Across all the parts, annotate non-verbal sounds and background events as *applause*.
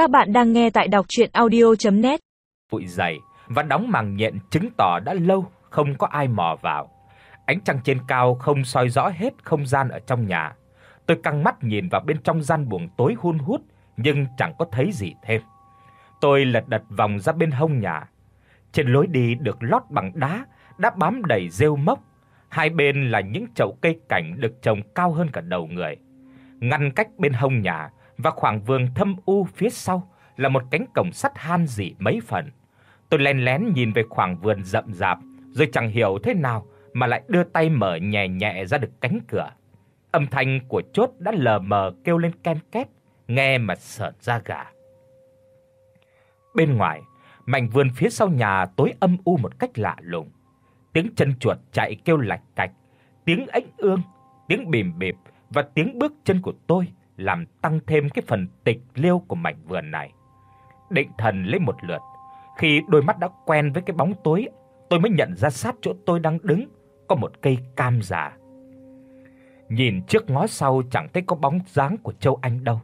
Các bạn đang nghe tại đọc audio net Bụi dày và đóng màng nhện chứng tỏ đã lâu không có ai mò vào. Ánh trăng trên cao không soi rõ hết không gian ở trong nhà. Tôi căng mắt nhìn vào bên trong gian buồng tối hun hút nhưng chẳng có thấy gì thêm. Tôi lật đật vòng ra bên hông nhà. Trên lối đi được lót bằng đá đã bám đầy rêu mốc, hai bên là những chậu cây cảnh được trồng cao hơn cả đầu người. Ngăn cách bên hông nhà và khoảng vườn thâm u phía sau là một cánh cổng sắt han rỉ mấy phần. Tôi lén lén nhìn về khoảng vườn rậm rạp, rồi chẳng hiểu thế nào mà lại đưa tay mở nhẹ nhẹ ra được cánh cửa. Âm thanh của chốt đã lờ mờ kêu lên ken két, nghe mà sởn da gà. Bên ngoài, mảnh vườn phía sau nhà tối âm u một cách lạ lùng. Tiếng chân chuột chạy kêu lạch cạch, tiếng ếch ương, tiếng bìm bịp và tiếng bước chân của tôi làm tăng thêm cái phần tịch liêu của mảnh vườn này. Định thần lấy một lượt, khi đôi mắt đã quen với cái bóng tối, tôi mới nhận ra sát chỗ tôi đang đứng có một cây cam già. Nhìn trước ngó sau chẳng thấy có bóng dáng của Châu Anh đâu.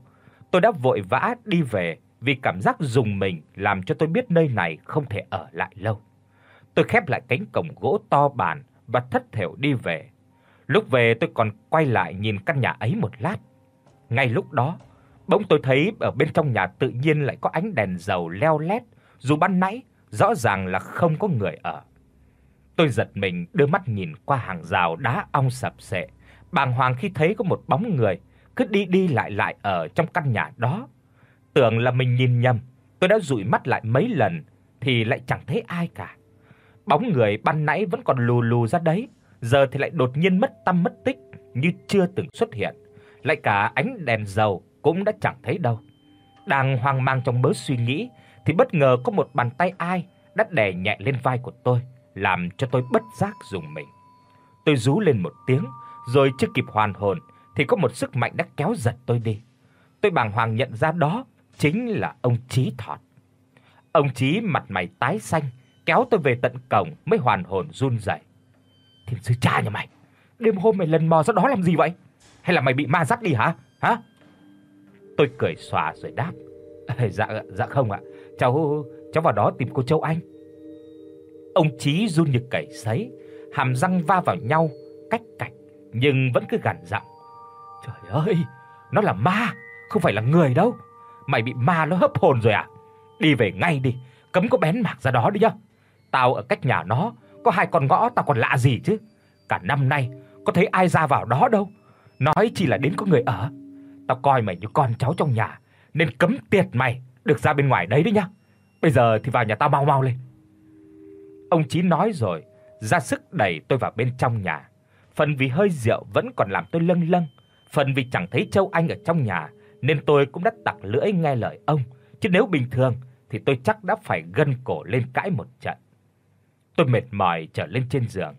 Tôi đã vội vã đi về vì cảm giác rùng mình làm cho tôi biết nơi này không thể ở lại lâu. Tôi khép lại cánh cổng gỗ to bản và thất thểu đi về. Lúc về tôi còn quay lại nhìn căn nhà ấy một lát. Ngay lúc đó, bỗng tôi thấy ở bên trong nhà tự nhiên lại có ánh đèn dầu leo lét, dù ban nãy rõ ràng là không có người ở. Tôi giật mình đưa mắt nhìn qua hàng rào đá ong sập sệ, bàng hoàng khi thấy có một bóng người cứ đi đi lại lại ở trong căn nhà đó. Tưởng là mình nhìn nhầm, tôi đã dụi mắt lại mấy lần thì lại chẳng thấy ai cả. Bóng người ban nãy vẫn còn lù lù ra đấy, giờ thì lại đột nhiên mất tăm mất tích như chưa từng xuất hiện lại cả ánh đèn dầu cũng đã chẳng thấy đâu. Đang hoang mang trong mớ suy nghĩ thì bất ngờ có một bàn tay ai đã đè nhẹ lên vai của tôi, làm cho tôi bất giác rùng mình. Tôi rú lên một tiếng, rồi chưa kịp hoàn hồn thì có một sức mạnh đã kéo giật tôi đi. Tôi bàng hoàng nhận ra đó chính là ông Chí Thọt. Ông Chí mặt mày tái xanh, kéo tôi về tận cổng mới hoàn hồn run rẩy. "Thiên sư cha nhà mày, đêm hôm mày lần mò ra đó làm gì vậy?" Hay là mày bị ma dắt đi hả? Hả? Tôi cười xòa rồi đáp. *laughs* Dạ dạ không ạ. Cháu cháu vào đó tìm cô Châu Anh. Ông Chí run như cầy sấy, hàm răng va vào nhau cách cạch nhưng vẫn cứ gằn giọng. Trời ơi, nó là ma, không phải là người đâu. Mày bị ma nó hấp hồn rồi à? Đi về ngay đi, cấm có bén mạc ra đó đi nhá. Tao ở cách nhà nó có hai con ngõ tao còn lạ gì chứ. Cả năm nay có thấy ai ra vào đó đâu. Nói chỉ là đến có người ở. Tao coi mày như con cháu trong nhà, nên cấm tiệt mày được ra bên ngoài đấy đấy nhá. Bây giờ thì vào nhà tao mau mau lên." Ông Chí nói rồi, ra sức đẩy tôi vào bên trong nhà. Phần vì hơi rượu vẫn còn làm tôi lâng lâng, phần vì chẳng thấy Châu Anh ở trong nhà nên tôi cũng đã tặc lưỡi nghe lời ông, chứ nếu bình thường thì tôi chắc đã phải gân cổ lên cãi một trận. Tôi mệt mỏi trở lên trên giường,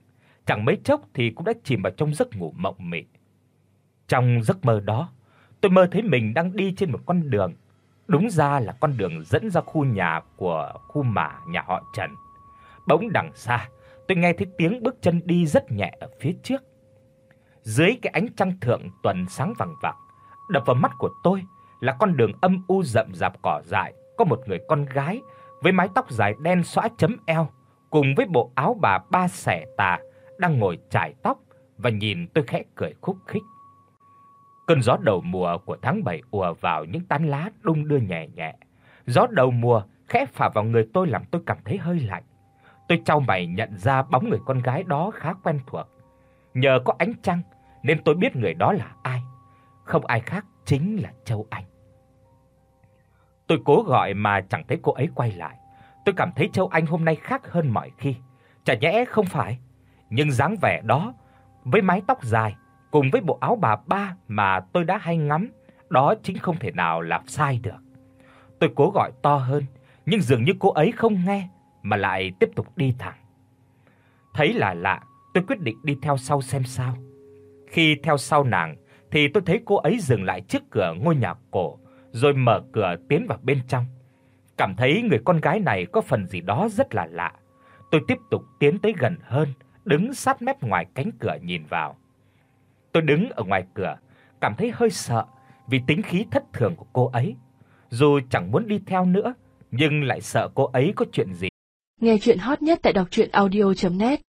chẳng mấy chốc thì cũng đã chìm vào trong giấc ngủ mộng mị. Trong giấc mơ đó, tôi mơ thấy mình đang đi trên một con đường, đúng ra là con đường dẫn ra khu nhà của khu mả nhà họ Trần. Bỗng đằng xa, tôi nghe thấy tiếng bước chân đi rất nhẹ ở phía trước. Dưới cái ánh trăng thượng tuần sáng vàng vặc, đập vào mắt của tôi là con đường âm u rậm rạp cỏ dại, có một người con gái với mái tóc dài đen xõa chấm eo, cùng với bộ áo bà ba xẻ tà đang ngồi chải tóc và nhìn tôi khẽ cười khúc khích. Cơn gió đầu mùa của tháng 7 ùa vào những tán lá đung đưa nhẹ nhẹ. Gió đầu mùa khẽ phả vào người tôi làm tôi cảm thấy hơi lạnh. Tôi chau mày nhận ra bóng người con gái đó khá quen thuộc. Nhờ có ánh trăng nên tôi biết người đó là ai. Không ai khác chính là Châu Anh. Tôi cố gọi mà chẳng thấy cô ấy quay lại. Tôi cảm thấy Châu Anh hôm nay khác hơn mọi khi. Chả nhẽ không phải, nhưng dáng vẻ đó với mái tóc dài cùng với bộ áo bà ba mà tôi đã hay ngắm, đó chính không thể nào làm sai được. Tôi cố gọi to hơn, nhưng dường như cô ấy không nghe mà lại tiếp tục đi thẳng. Thấy là lạ, tôi quyết định đi theo sau xem sao. Khi theo sau nàng thì tôi thấy cô ấy dừng lại trước cửa ngôi nhà cổ, rồi mở cửa tiến vào bên trong. Cảm thấy người con gái này có phần gì đó rất là lạ. Tôi tiếp tục tiến tới gần hơn, đứng sát mép ngoài cánh cửa nhìn vào. Tôi đứng ở ngoài cửa, cảm thấy hơi sợ vì tính khí thất thường của cô ấy. dù chẳng muốn đi theo nữa, nhưng lại sợ cô ấy có chuyện gì. Nghe truyện hot nhất tại doctruyenaudio.net